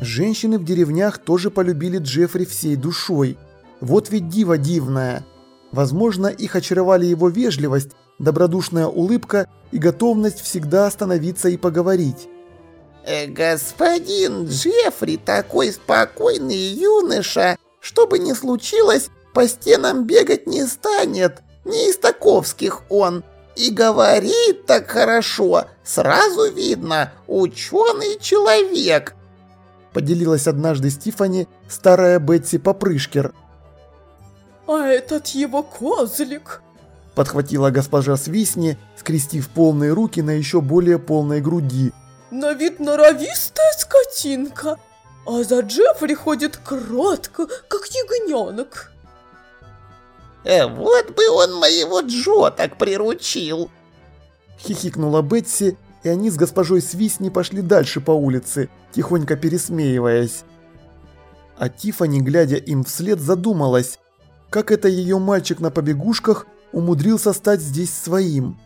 Женщины в деревнях тоже полюбили Джеффри всей душой. Вот ведь диво дивное. Возможно, их очаровали его вежливость, добродушная улыбка и готовность всегда остановиться и поговорить. Э, «Господин Джеффри такой спокойный юноша, что бы ни случилось, по стенам бегать не станет, не из таковских он, и говорит так хорошо, сразу видно, ученый человек», поделилась однажды Стифани, старая Бетси Попрышкер. «А этот его козлик!» Подхватила госпожа Свисни, скрестив полные руки на еще более полной груди. «На вид норовистая скотинка, а за Джеффри ходит кротко, как ягненок!» э, «Вот бы он моего Джо так приручил!» Хихикнула Бетси, и они с госпожой Свисни пошли дальше по улице, тихонько пересмеиваясь. А Тифани, глядя им вслед, задумалась, как это ее мальчик на побегушках умудрился стать здесь своим.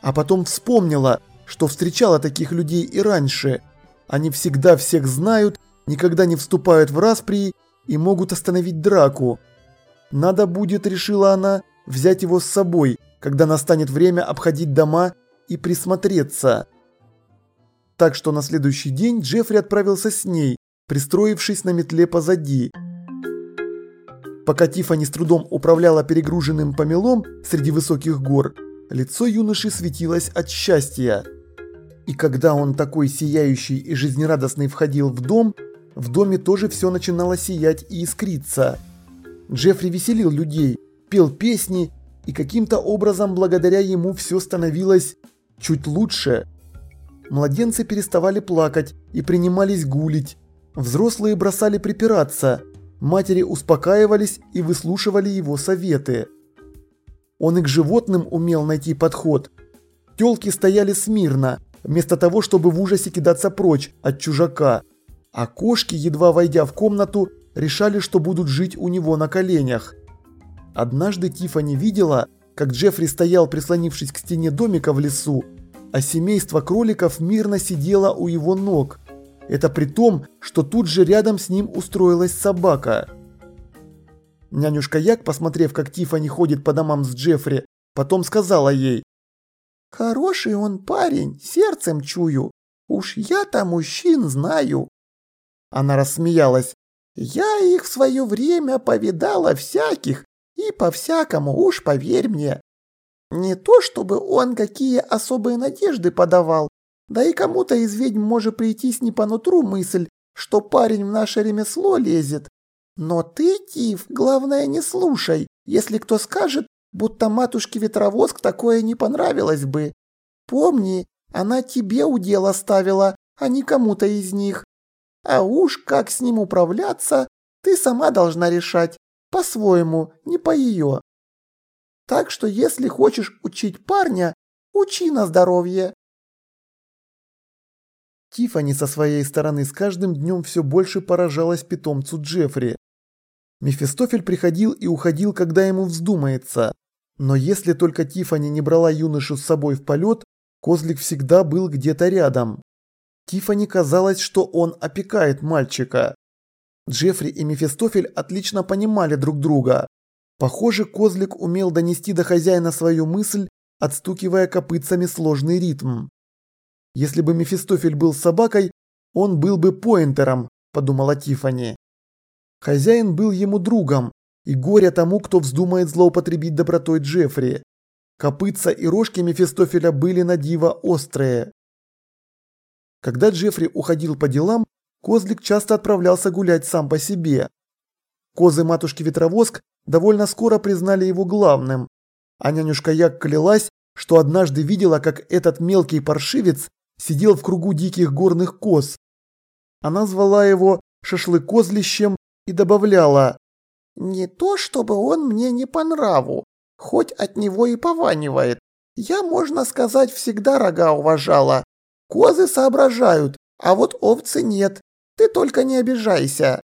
А потом вспомнила, что встречала таких людей и раньше. Они всегда всех знают, никогда не вступают в распри и могут остановить драку. Надо будет, решила она, взять его с собой, когда настанет время обходить дома и присмотреться. Так что на следующий день Джеффри отправился с ней, пристроившись на метле позади. Пока Тиффани с трудом управляла перегруженным помелом среди высоких гор, лицо юноши светилось от счастья. И когда он такой сияющий и жизнерадостный входил в дом, в доме тоже все начинало сиять и искриться. Джеффри веселил людей, пел песни, и каким-то образом благодаря ему все становилось чуть лучше. Младенцы переставали плакать и принимались гулить. Взрослые бросали припираться. Матери успокаивались и выслушивали его советы. Он и к животным умел найти подход. Телки стояли смирно, вместо того, чтобы в ужасе кидаться прочь от чужака. А кошки, едва войдя в комнату, решали, что будут жить у него на коленях. Однажды Тифани видела, как Джеффри стоял, прислонившись к стене домика в лесу, а семейство кроликов мирно сидело у его ног. Это при том, что тут же рядом с ним устроилась собака. Нянюшка Як, посмотрев, как Тифани ходит по домам с Джеффри, потом сказала ей. «Хороший он парень, сердцем чую. Уж я-то мужчин знаю». Она рассмеялась. «Я их в свое время повидала всяких, и по-всякому, уж поверь мне. Не то, чтобы он какие особые надежды подавал, да и кому-то из ведьм может прийтись не по нутру мысль, что парень в наше ремесло лезет. Но ты, Тиф, главное не слушай, если кто скажет, будто матушке Ветровоск такое не понравилось бы. Помни, она тебе удел оставила, а не кому-то из них. А уж как с ним управляться, ты сама должна решать. По-своему, не по ее. Так что если хочешь учить парня, учи на здоровье. Тифани со своей стороны с каждым днем все больше поражалась питомцу Джеффри. Мефистофель приходил и уходил, когда ему вздумается. Но если только Тифани не брала юношу с собой в полет, козлик всегда был где-то рядом. Тифани казалось, что он опекает мальчика. Джеффри и Мефистофель отлично понимали друг друга. Похоже, козлик умел донести до хозяина свою мысль, отстукивая копытцами сложный ритм. Если бы Мефистофель был собакой, он был бы поинтером, подумала Тифани. Хозяин был ему другом, и горе тому, кто вздумает злоупотребить добротой Джеффри. Копытца и рожки Мефистофеля были на диво острые. Когда Джеффри уходил по делам, козлик часто отправлялся гулять сам по себе. Козы матушки Ветровоск довольно скоро признали его главным, а нянюшка Як клялась, что однажды видела, как этот мелкий паршивец сидел в кругу диких горных коз. Она звала его шашлыкозлищем и добавляла «Не то, чтобы он мне не по нраву, хоть от него и пованивает. Я, можно сказать, всегда рога уважала. Козы соображают, а вот овцы нет. Ты только не обижайся».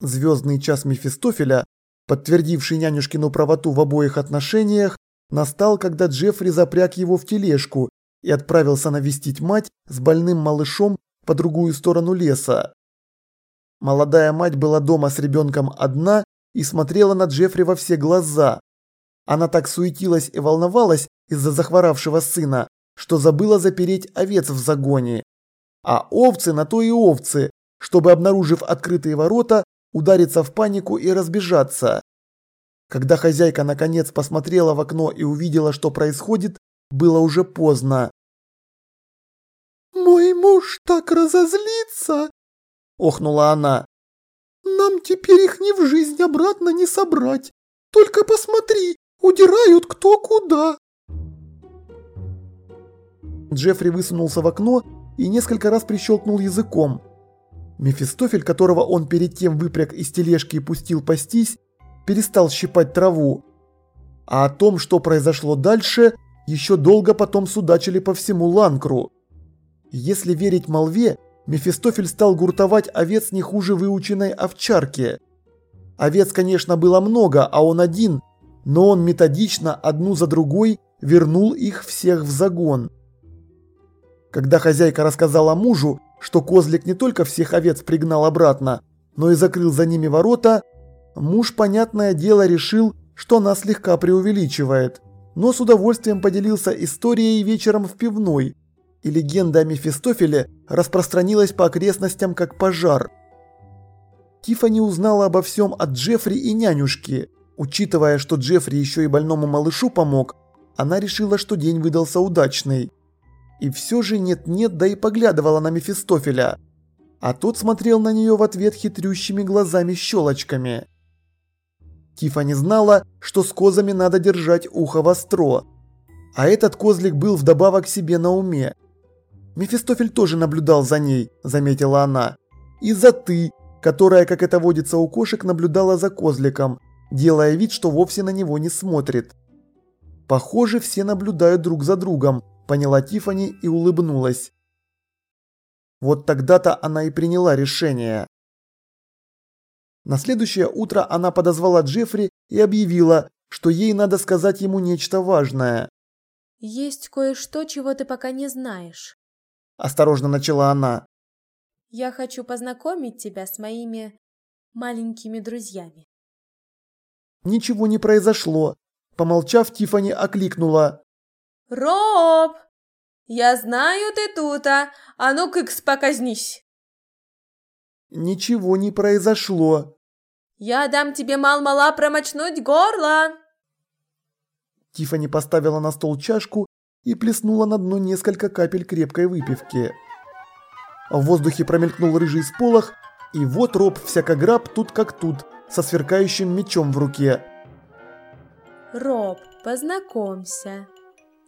Звездный час Мефистофеля, подтвердивший нянюшкину правоту в обоих отношениях, настал, когда Джеффри запряг его в тележку и отправился навестить мать с больным малышом по другую сторону леса. Молодая мать была дома с ребенком одна и смотрела на Джеффри во все глаза. Она так суетилась и волновалась из-за захворавшего сына, что забыла запереть овец в загоне. А овцы на то и овцы, чтобы, обнаружив открытые ворота, удариться в панику и разбежаться. Когда хозяйка наконец посмотрела в окно и увидела, что происходит, было уже поздно. «Мой муж так разозлится!» – охнула она. «Нам теперь их ни в жизнь обратно не собрать. Только посмотри, удирают кто куда!» Джеффри высунулся в окно и несколько раз прищелкнул языком. Мефистофель, которого он перед тем выпряг из тележки и пустил пастись, перестал щипать траву. А о том, что произошло дальше, еще долго потом судачили по всему Ланкру. Если верить молве, Мефистофель стал гуртовать овец не хуже выученной овчарки. Овец, конечно, было много, а он один, но он методично, одну за другой, вернул их всех в загон. Когда хозяйка рассказала мужу, что козлик не только всех овец пригнал обратно, но и закрыл за ними ворота, муж, понятное дело, решил, что она слегка преувеличивает, но с удовольствием поделился историей вечером в пивной, и легенда о Мефистофеле распространилась по окрестностям как пожар. Тиффани узнала обо всем от Джеффри и нянюшки. Учитывая, что Джеффри еще и больному малышу помог, она решила, что день выдался удачный. И все же нет-нет, да и поглядывала на Мефистофеля. А тот смотрел на нее в ответ хитрющими глазами-щелочками. Тиффани знала, что с козами надо держать ухо востро. А этот козлик был вдобавок себе на уме. Мефистофель тоже наблюдал за ней, заметила она. И за ты, которая, как это водится у кошек, наблюдала за козликом, делая вид, что вовсе на него не смотрит. Похоже, все наблюдают друг за другом, поняла Тифани и улыбнулась. Вот тогда-то она и приняла решение. На следующее утро она подозвала Джеффри и объявила, что ей надо сказать ему нечто важное. «Есть кое-что, чего ты пока не знаешь», – осторожно начала она. «Я хочу познакомить тебя с моими маленькими друзьями». Ничего не произошло. Помолчав, Тифани окликнула. «Роб! Я знаю, ты тут, а! А ну, кыкс, показнись!» Ничего не произошло. «Я дам тебе мал-мала промочнуть горло!» Тифани поставила на стол чашку и плеснула на дно несколько капель крепкой выпивки. В воздухе промелькнул рыжий сполох, и вот Роб всякограб тут как тут, со сверкающим мечом в руке. «Роб, познакомься,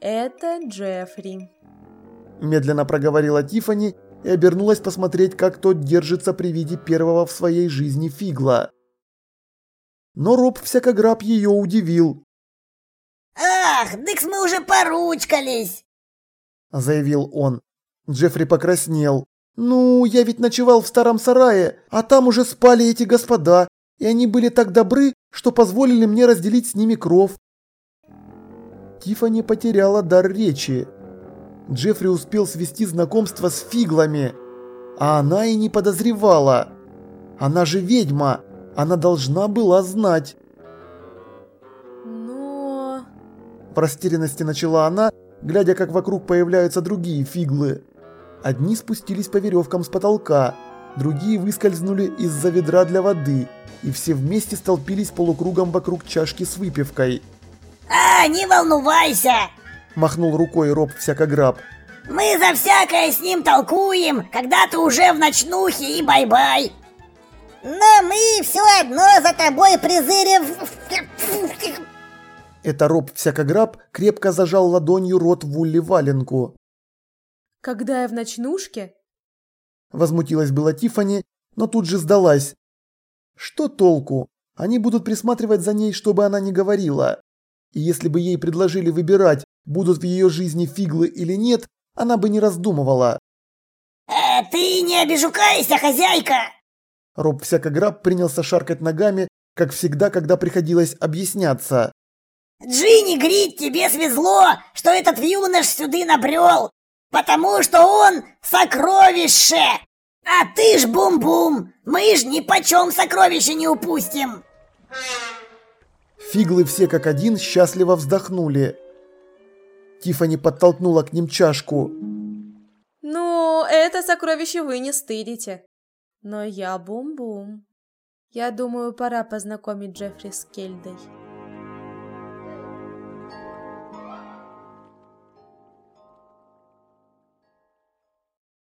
это Джеффри», – медленно проговорила Тифани и обернулась посмотреть, как тот держится при виде первого в своей жизни фигла. Но Роб всякограб ее удивил. «Ах, дыкс мы уже поручкались!» – заявил он. Джеффри покраснел. «Ну, я ведь ночевал в старом сарае, а там уже спали эти господа, и они были так добры, что позволили мне разделить с ними кров». Тиффани потеряла дар речи. Джеффри успел свести знакомство с фиглами, а она и не подозревала. Она же ведьма, она должна была знать. Но... В растерянности начала она, глядя, как вокруг появляются другие фиглы. Одни спустились по веревкам с потолка, другие выскользнули из-за ведра для воды, и все вместе столпились полукругом вокруг чашки с выпивкой. «А, не волнувайся!» Махнул рукой Роб всякограб. «Мы за всякое с ним толкуем, когда ты уже в ночнухе и бай-бай!» «Но мы все одно за тобой призырим...» Это Роб всякограб крепко зажал ладонью рот Вулли Валенку. «Когда я в ночнушке?» Возмутилась была Тифани, но тут же сдалась. Что толку? Они будут присматривать за ней, чтобы она не говорила. И если бы ей предложили выбирать, будут в ее жизни фиглы или нет, она бы не раздумывала. «Э, «Ты не обижукайся, хозяйка!» Роб всякограб принялся шаркать ногами, как всегда, когда приходилось объясняться. «Джинни Грит, тебе свезло, что этот юнош сюда набрел, потому что он сокровище! А ты ж бум-бум! Мы ж ни почем сокровища не упустим! Фиглы все как один счастливо вздохнули. Тифани подтолкнула к ним чашку. Ну, это сокровище вы не стырите. Но я бум-бум. Я думаю, пора познакомить Джеффри с Кельдой.